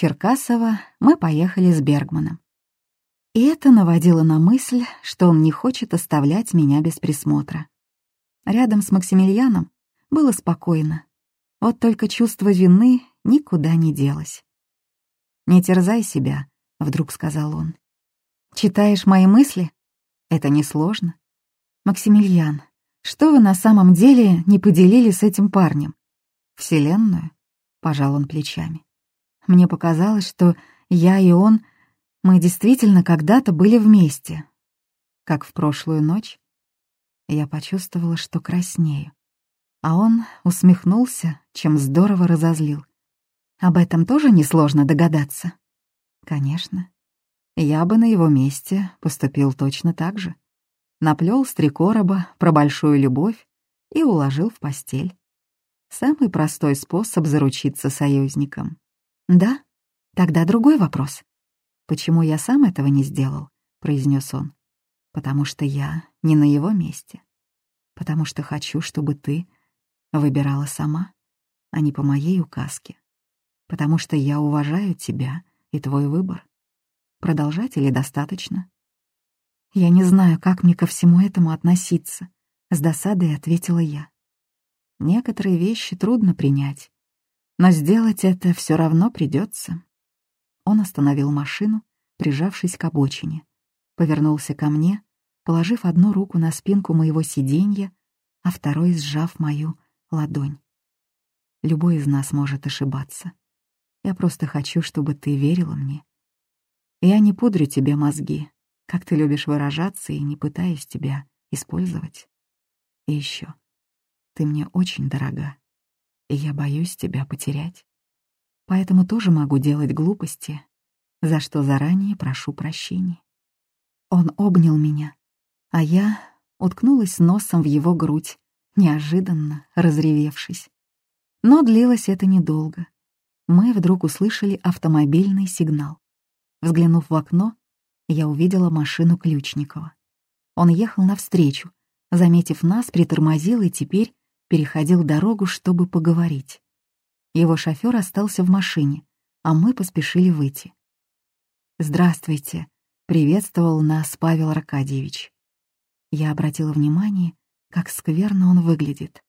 Черкасово мы поехали с Бергманом. И это наводило на мысль, что он не хочет оставлять меня без присмотра. Рядом с Максимилианом было спокойно. Вот только чувство вины никуда не делось. «Не терзай себя», — вдруг сказал он. «Читаешь мои мысли? Это несложно. Максимилиан, что вы на самом деле не поделили с этим парнем? Вселенную?» — пожал он плечами. Мне показалось, что я и он, мы действительно когда-то были вместе. Как в прошлую ночь. Я почувствовала, что краснею. А он усмехнулся, чем здорово разозлил. Об этом тоже несложно догадаться. Конечно. Я бы на его месте поступил точно так же. Наплел с три короба про большую любовь и уложил в постель. Самый простой способ заручиться союзником. Да? Тогда другой вопрос. Почему я сам этого не сделал? произнес он. Потому что я не на его месте. Потому что хочу, чтобы ты выбирала сама, а не по моей указке потому что я уважаю тебя и твой выбор. Продолжать или достаточно? Я не знаю, как мне ко всему этому относиться, с досадой ответила я. Некоторые вещи трудно принять, но сделать это все равно придется. Он остановил машину, прижавшись к обочине, повернулся ко мне, положив одну руку на спинку моего сиденья, а второй сжав мою ладонь. Любой из нас может ошибаться. Я просто хочу, чтобы ты верила мне. Я не пудрю тебе мозги, как ты любишь выражаться, и не пытаюсь тебя использовать. И еще, ты мне очень дорога, и я боюсь тебя потерять. Поэтому тоже могу делать глупости, за что заранее прошу прощения. Он обнял меня, а я уткнулась носом в его грудь, неожиданно разревевшись. Но длилось это недолго мы вдруг услышали автомобильный сигнал. Взглянув в окно, я увидела машину Ключникова. Он ехал навстречу, заметив нас, притормозил и теперь переходил дорогу, чтобы поговорить. Его шофер остался в машине, а мы поспешили выйти. «Здравствуйте», — приветствовал нас Павел Аркадьевич. Я обратила внимание, как скверно он выглядит.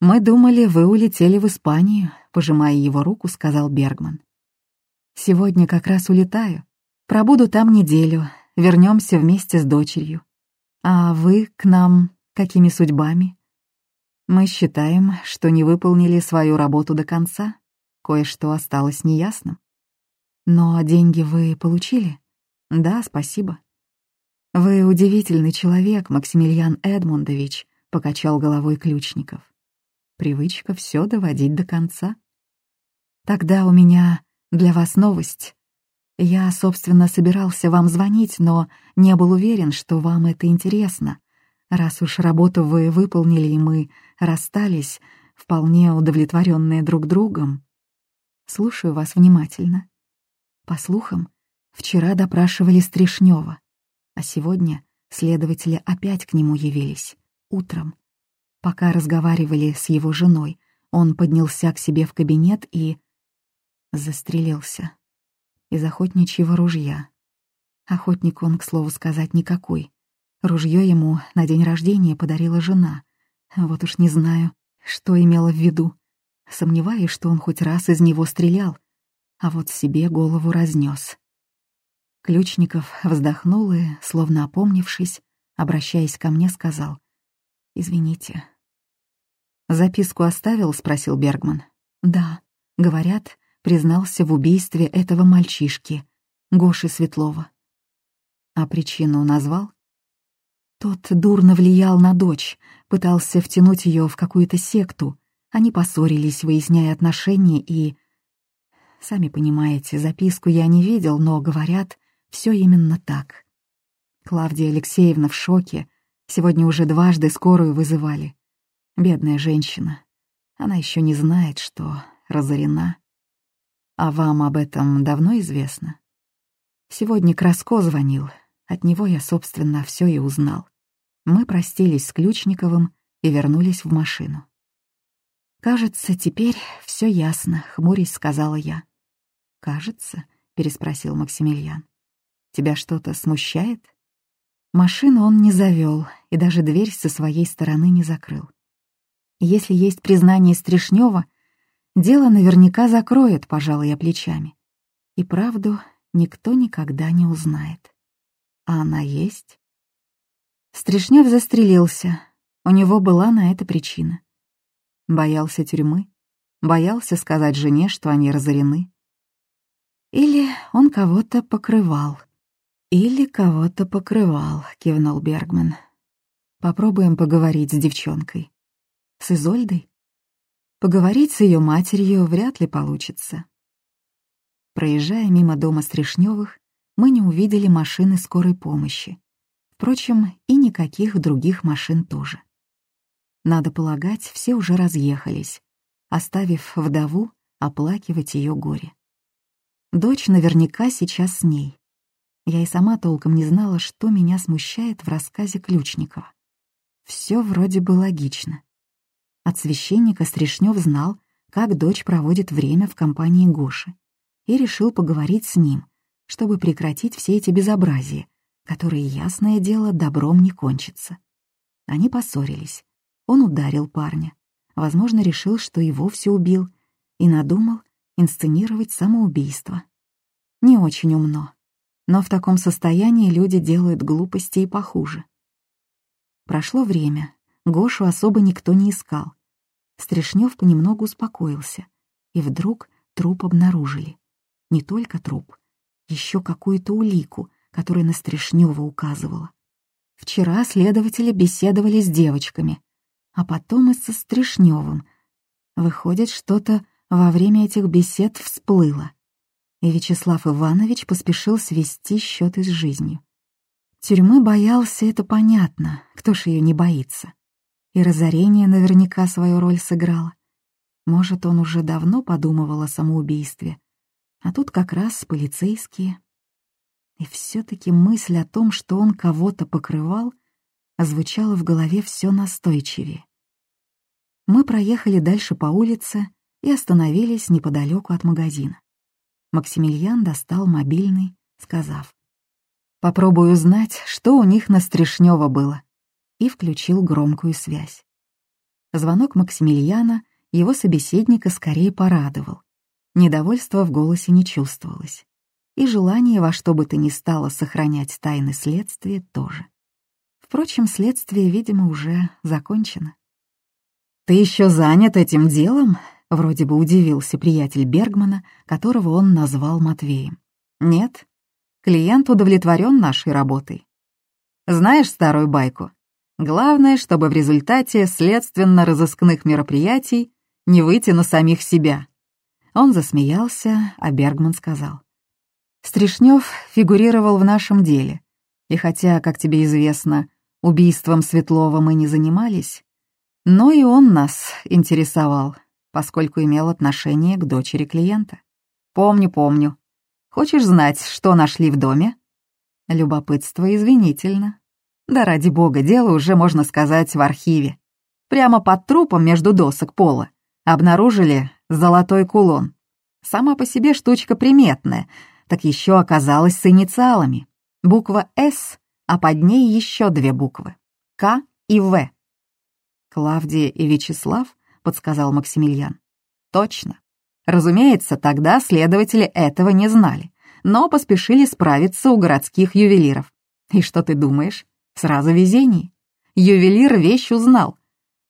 «Мы думали, вы улетели в Испанию», — пожимая его руку, сказал Бергман. «Сегодня как раз улетаю. Пробуду там неделю, вернемся вместе с дочерью. А вы к нам какими судьбами?» «Мы считаем, что не выполнили свою работу до конца. Кое-что осталось неясным. Но деньги вы получили?» «Да, спасибо». «Вы удивительный человек, Максимилиан Эдмундович», — покачал головой Ключников привычка все доводить до конца. Тогда у меня для вас новость. Я, собственно, собирался вам звонить, но не был уверен, что вам это интересно. Раз уж работу вы выполнили, и мы расстались, вполне удовлетворенные друг другом. Слушаю вас внимательно. По слухам, вчера допрашивали Стришнева, а сегодня следователи опять к нему явились, утром. Пока разговаривали с его женой, он поднялся к себе в кабинет и... застрелился. Из охотничьего ружья. Охотник он, к слову сказать, никакой. Ружье ему на день рождения подарила жена. Вот уж не знаю, что имела в виду. Сомневаюсь, что он хоть раз из него стрелял, а вот себе голову разнес. Ключников вздохнул и, словно опомнившись, обращаясь ко мне, сказал, «Извините, «Записку оставил?» — спросил Бергман. «Да. Говорят, признался в убийстве этого мальчишки, Гоши Светлова». «А причину назвал?» Тот дурно влиял на дочь, пытался втянуть ее в какую-то секту. Они поссорились, выясняя отношения, и... Сами понимаете, записку я не видел, но, говорят, все именно так. Клавдия Алексеевна в шоке. Сегодня уже дважды скорую вызывали. Бедная женщина. Она еще не знает, что разорена. А вам об этом давно известно? Сегодня Краско звонил. От него я, собственно, все и узнал. Мы простились с Ключниковым и вернулись в машину. «Кажется, теперь все ясно», — хмурясь сказала я. «Кажется», — переспросил Максимилиан. «Тебя что-то смущает?» Машину он не завел и даже дверь со своей стороны не закрыл. Если есть признание Стришнева, дело наверняка закроет, пожалуй, я плечами. И правду никто никогда не узнает. А она есть? Стришнев застрелился. У него была на это причина. Боялся тюрьмы, боялся сказать жене, что они разорены. Или он кого-то покрывал. «Или кого-то покрывал», — кивнул Бергман. «Попробуем поговорить с девчонкой. С Изольдой? Поговорить с ее матерью вряд ли получится». Проезжая мимо дома Стришневых, мы не увидели машины скорой помощи. Впрочем, и никаких других машин тоже. Надо полагать, все уже разъехались, оставив вдову оплакивать ее горе. Дочь наверняка сейчас с ней. Я и сама толком не знала, что меня смущает в рассказе Ключникова. Все вроде бы логично. От священника Стришнев знал, как дочь проводит время в компании Гоши, и решил поговорить с ним, чтобы прекратить все эти безобразия, которые, ясное дело, добром не кончатся. Они поссорились. Он ударил парня. Возможно, решил, что и вовсе убил, и надумал инсценировать самоубийство. Не очень умно. Но в таком состоянии люди делают глупости и похуже. Прошло время, Гошу особо никто не искал. Стришнев понемногу успокоился, и вдруг труп обнаружили. Не только труп, еще какую-то улику, которая на Стришнева указывала. Вчера следователи беседовали с девочками, а потом и со Стришневым. Выходит, что-то во время этих бесед всплыло и Вячеслав Иванович поспешил свести счеты с жизнью. Тюрьмы боялся, это понятно, кто ж ее не боится. И разорение наверняка свою роль сыграло. Может, он уже давно подумывал о самоубийстве, а тут как раз полицейские. И все таки мысль о том, что он кого-то покрывал, звучала в голове все настойчивее. Мы проехали дальше по улице и остановились неподалеку от магазина. Максимилиан достал мобильный, сказав. «Попробую узнать, что у них на Стришнёва было», и включил громкую связь. Звонок Максимилиана его собеседника скорее порадовал. Недовольства в голосе не чувствовалось. И желание во что бы то ни стало сохранять тайны следствия тоже. Впрочем, следствие, видимо, уже закончено. «Ты еще занят этим делом?» Вроде бы удивился приятель Бергмана, которого он назвал Матвеем. Нет, клиент удовлетворен нашей работой. Знаешь старую байку? Главное, чтобы в результате следственно-розыскных мероприятий не выйти на самих себя. Он засмеялся, а Бергман сказал. Стришнев фигурировал в нашем деле, и хотя, как тебе известно, убийством Светлова мы не занимались, но и он нас интересовал, поскольку имел отношение к дочери клиента. «Помню, помню. Хочешь знать, что нашли в доме?» Любопытство извинительно. Да ради бога, дело уже, можно сказать, в архиве. Прямо под трупом между досок пола обнаружили золотой кулон. Сама по себе штучка приметная, так еще оказалась с инициалами. Буква «С», а под ней еще две буквы — «К» и «В». Клавдия и Вячеслав — подсказал Максимилиан. «Точно. Разумеется, тогда следователи этого не знали, но поспешили справиться у городских ювелиров. И что ты думаешь? Сразу везение. Ювелир вещь узнал.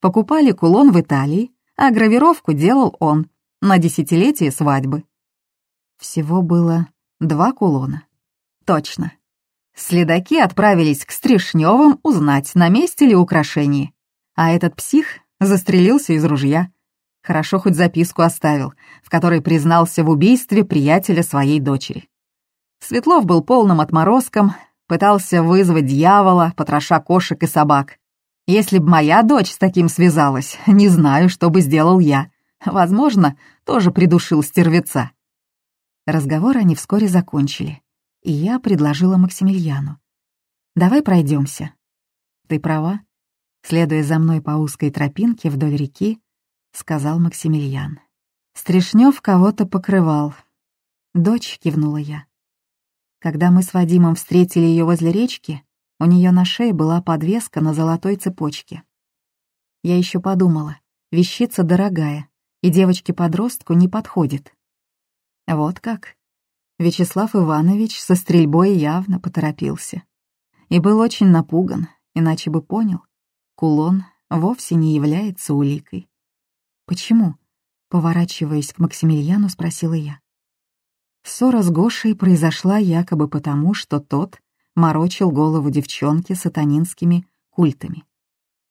Покупали кулон в Италии, а гравировку делал он на десятилетие свадьбы. Всего было два кулона. Точно. Следаки отправились к Стришневым узнать, на месте ли украшение. А этот псих Застрелился из ружья. Хорошо хоть записку оставил, в которой признался в убийстве приятеля своей дочери. Светлов был полным отморозком, пытался вызвать дьявола, потроша кошек и собак. Если б моя дочь с таким связалась, не знаю, что бы сделал я. Возможно, тоже придушил стервеца. Разговор они вскоре закончили, и я предложила Максимилиану. «Давай пройдемся. «Ты права. Следуя за мной по узкой тропинке вдоль реки, сказал Максимилиан. Стришнев кого-то покрывал. «Дочь», — кивнула я. Когда мы с Вадимом встретили ее возле речки, у нее на шее была подвеска на золотой цепочке. Я еще подумала, вещица дорогая, и девочке-подростку не подходит. Вот как. Вячеслав Иванович со стрельбой явно поторопился. И был очень напуган, иначе бы понял, кулон вовсе не является уликой. «Почему?» — поворачиваясь к Максимилиану, спросила я. Ссора с Гошей произошла якобы потому, что тот морочил голову девчонки сатанинскими культами.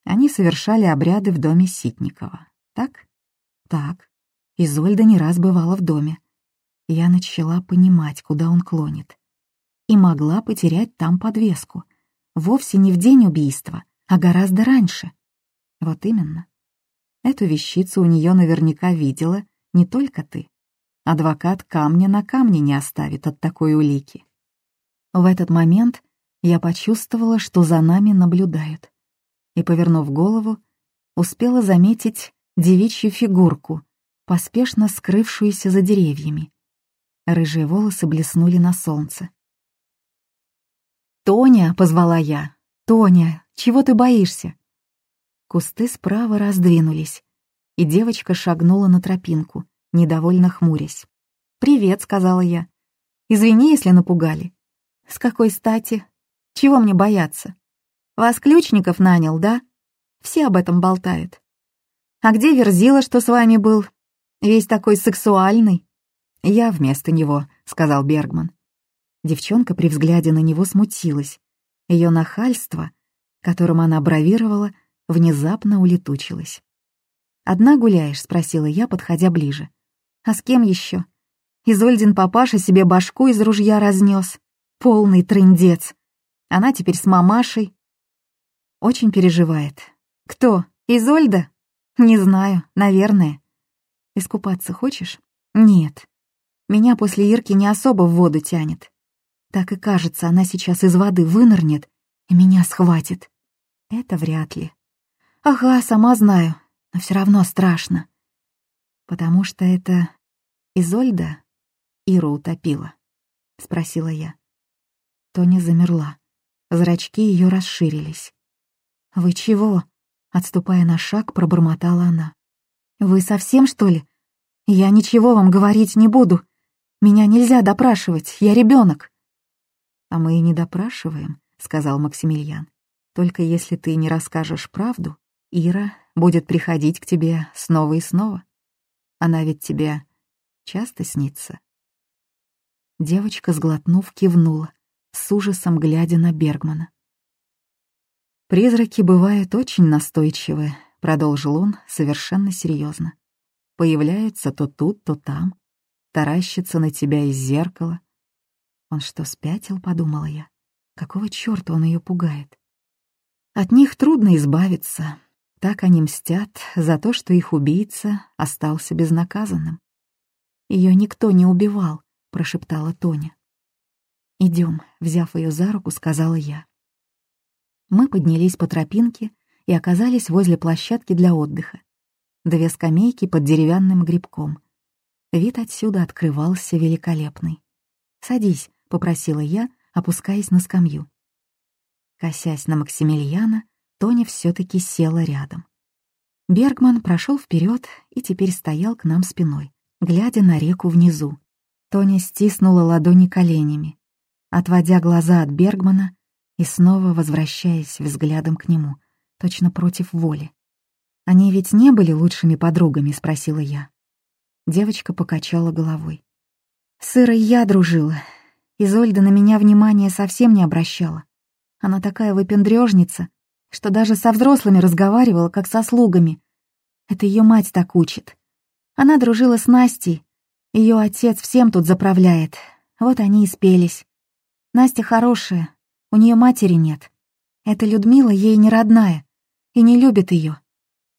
Они совершали обряды в доме Ситникова. Так? Так. Изольда не раз бывала в доме. Я начала понимать, куда он клонит. И могла потерять там подвеску. Вовсе не в день убийства, а гораздо раньше. Вот именно. Эту вещицу у нее наверняка видела не только ты. Адвокат камня на камне не оставит от такой улики. В этот момент я почувствовала, что за нами наблюдают. И, повернув голову, успела заметить девичью фигурку, поспешно скрывшуюся за деревьями. Рыжие волосы блеснули на солнце. «Тоня!» — позвала я. «Тоня, чего ты боишься?» Кусты справа раздвинулись, и девочка шагнула на тропинку, недовольно хмурясь. «Привет», — сказала я. «Извини, если напугали». «С какой стати? Чего мне бояться? Вас ключников нанял, да? Все об этом болтают. А где Верзила, что с вами был? Весь такой сексуальный». «Я вместо него», — сказал Бергман. Девчонка при взгляде на него смутилась. Ее нахальство, которым она бравировала, внезапно улетучилось. «Одна гуляешь?» — спросила я, подходя ближе. А с кем еще? Изольдин папаша себе башку из ружья разнес. Полный трындец. Она теперь с мамашей. Очень переживает. Кто? Изольда? Не знаю, наверное. Искупаться хочешь? Нет. Меня после Ирки не особо в воду тянет. Так и кажется, она сейчас из воды вынырнет и меня схватит. Это вряд ли. Ага, сама знаю, но все равно страшно потому что это Изольда Иру утопила?» — спросила я. Тоня замерла. Зрачки ее расширились. «Вы чего?» — отступая на шаг, пробормотала она. «Вы совсем, что ли? Я ничего вам говорить не буду. Меня нельзя допрашивать, я ребенок. «А мы и не допрашиваем», — сказал Максимилиан. «Только если ты не расскажешь правду, Ира будет приходить к тебе снова и снова. Она ведь тебе часто снится?» Девочка, сглотнув, кивнула, с ужасом глядя на Бергмана. «Призраки бывают очень настойчивы», — продолжил он совершенно серьезно. «Появляются то тут, то там, таращатся на тебя из зеркала». «Он что, спятил?» — подумала я. «Какого чёрта он ее пугает?» «От них трудно избавиться, так они мстят за то, что их убийца остался безнаказанным. Ее никто не убивал, прошептала Тоня. Идем, взяв ее за руку, сказала я. Мы поднялись по тропинке и оказались возле площадки для отдыха. Две скамейки под деревянным грибком. Вид отсюда открывался великолепный. «Садись», — попросила я, опускаясь на скамью. Косясь на Максимилиана, Тоня все-таки села рядом. Бергман прошел вперед и теперь стоял к нам спиной, глядя на реку внизу. Тоня стиснула ладони коленями, отводя глаза от Бергмана и снова возвращаясь взглядом к нему, точно против воли. «Они ведь не были лучшими подругами?» — спросила я. Девочка покачала головой. «С Ирой я дружила. Изольда на меня внимания совсем не обращала. Она такая выпендрежница, что даже со взрослыми разговаривала, как со слугами. Это ее мать так учит. Она дружила с Настей. Ее отец всем тут заправляет. Вот они и спелись. Настя хорошая, у нее матери нет. Эта Людмила ей не родная и не любит ее.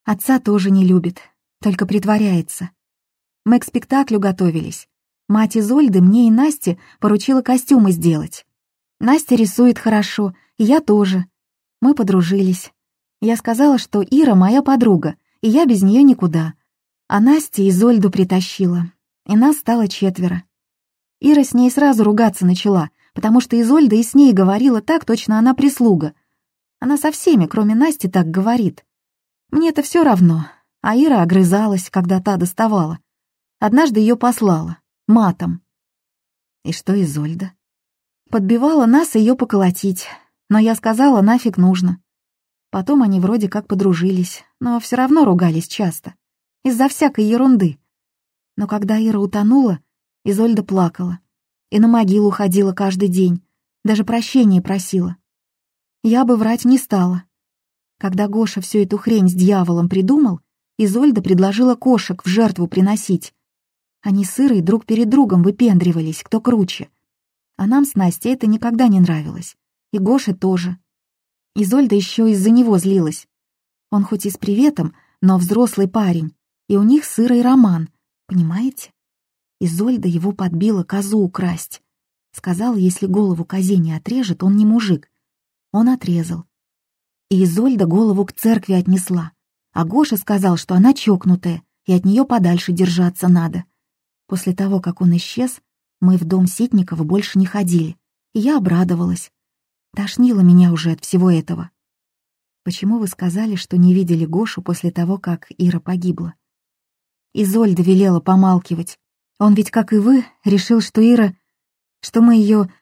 Отца тоже не любит, только притворяется. Мы к спектаклю готовились. Мать Изольды мне и Насте поручила костюмы сделать. Настя рисует хорошо, и я тоже. Мы подружились. Я сказала, что Ира моя подруга, и я без нее никуда. А Настя Изольду притащила, и нас стало четверо. Ира с ней сразу ругаться начала, потому что Изольда и с ней говорила так, точно она прислуга. Она со всеми, кроме Насти, так говорит. мне это все равно, а Ира огрызалась, когда та доставала. Однажды ее послала, матом. И что Изольда? Подбивала нас ее поколотить, но я сказала, нафиг нужно. Потом они вроде как подружились, но все равно ругались часто. Из-за всякой ерунды. Но когда Ира утонула, Изольда плакала. И на могилу ходила каждый день. Даже прощения просила. Я бы врать не стала. Когда Гоша всю эту хрень с дьяволом придумал, Изольда предложила кошек в жертву приносить. Они с Ирой друг перед другом выпендривались, кто круче. А нам с Настей это никогда не нравилось. И Гоше тоже. Изольда еще из-за него злилась. Он хоть и с приветом, но взрослый парень, и у них с Ирой роман, понимаете? Изольда его подбила козу украсть. Сказала, если голову козе не отрежет, он не мужик. Он отрезал. И Изольда голову к церкви отнесла. А Гоша сказал, что она чокнутая, и от нее подальше держаться надо. После того, как он исчез, мы в дом Ситникова больше не ходили, и я обрадовалась. Тошнило меня уже от всего этого. Почему вы сказали, что не видели Гошу после того, как Ира погибла? Изольда велела помалкивать. Он ведь, как и вы, решил, что Ира... что мы ее...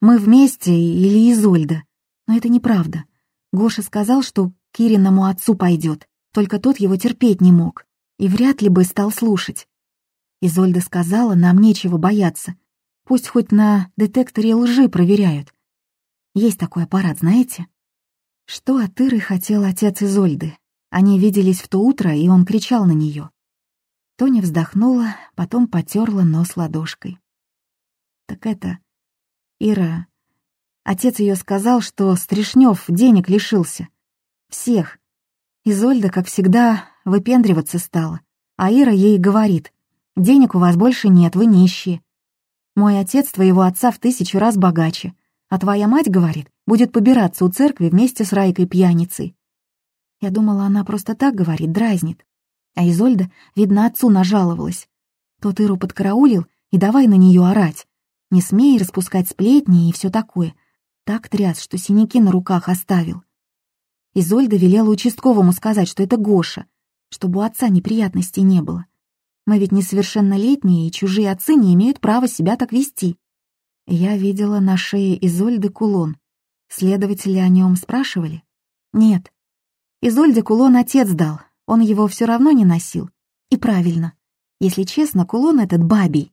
Мы вместе или Изольда. Но это неправда. Гоша сказал, что к Ириному отцу пойдет, только тот его терпеть не мог. И вряд ли бы стал слушать. Изольда сказала, нам нечего бояться. Пусть хоть на детекторе лжи проверяют. Есть такой аппарат, знаете? Что от Иры хотел отец Изольды? Они виделись в то утро, и он кричал на нее. Тоня вздохнула, потом потерла нос ладошкой. «Так это... Ира... Отец ее сказал, что Стришнев денег лишился. Всех. Изольда, как всегда, выпендриваться стала. А Ира ей говорит, «Денег у вас больше нет, вы нищие. Мой отец твоего отца в тысячу раз богаче, а твоя мать, говорит, будет побираться у церкви вместе с Райкой пьяницей». Я думала, она просто так говорит, дразнит. А Изольда, видно, отцу нажаловалась. Тот Иру подкараулил и давай на нее орать. Не смей распускать сплетни и все такое. Так тряс, что синяки на руках оставил. Изольда велела участковому сказать, что это Гоша, чтобы у отца неприятностей не было. Мы ведь несовершеннолетние, и чужие отцы не имеют права себя так вести. Я видела на шее Изольды кулон. Следователи о нем спрашивали? Нет. Изольде кулон отец дал, он его все равно не носил. И правильно. Если честно, кулон этот бабий.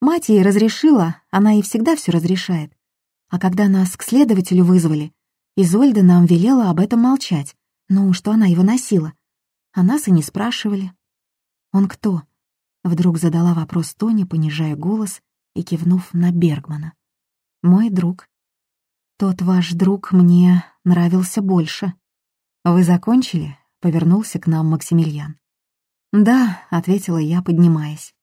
Мать ей разрешила, она и всегда все разрешает. А когда нас к следователю вызвали, Изольда нам велела об этом молчать. Ну, что она его носила. А нас и не спрашивали. «Он кто?» Вдруг задала вопрос Тони, понижая голос и кивнув на Бергмана. «Мой друг. Тот ваш друг мне нравился больше. Вы закончили?» — повернулся к нам Максимилиан. «Да», — ответила я, поднимаясь.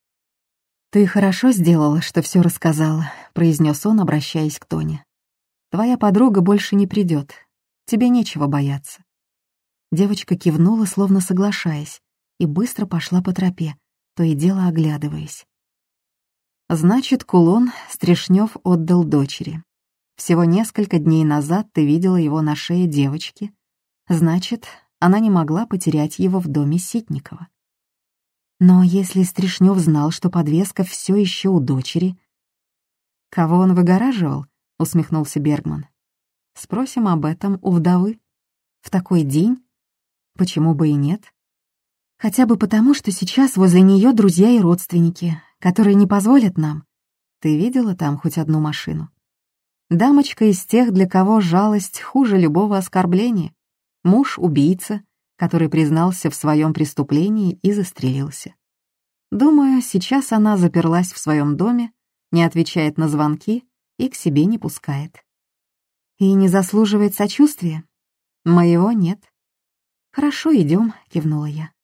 «Ты хорошо сделала, что все рассказала», — произнес он, обращаясь к Тоне. «Твоя подруга больше не придет. Тебе нечего бояться». Девочка кивнула, словно соглашаясь, и быстро пошла по тропе, то и дело оглядываясь. «Значит, кулон Стрешнев отдал дочери. Всего несколько дней назад ты видела его на шее девочки. Значит, она не могла потерять его в доме Ситникова. Но если Стришнев знал, что подвеска все еще у дочери... «Кого он выгораживал?» — усмехнулся Бергман. «Спросим об этом у вдовы. В такой день? Почему бы и нет? Хотя бы потому, что сейчас возле нее друзья и родственники, которые не позволят нам. Ты видела там хоть одну машину? Дамочка из тех, для кого жалость хуже любого оскорбления. Муж — убийца, который признался в своем преступлении и застрелился. Думаю, сейчас она заперлась в своем доме, не отвечает на звонки и к себе не пускает. И не заслуживает сочувствия? Моего нет. Хорошо, идем, кивнула я.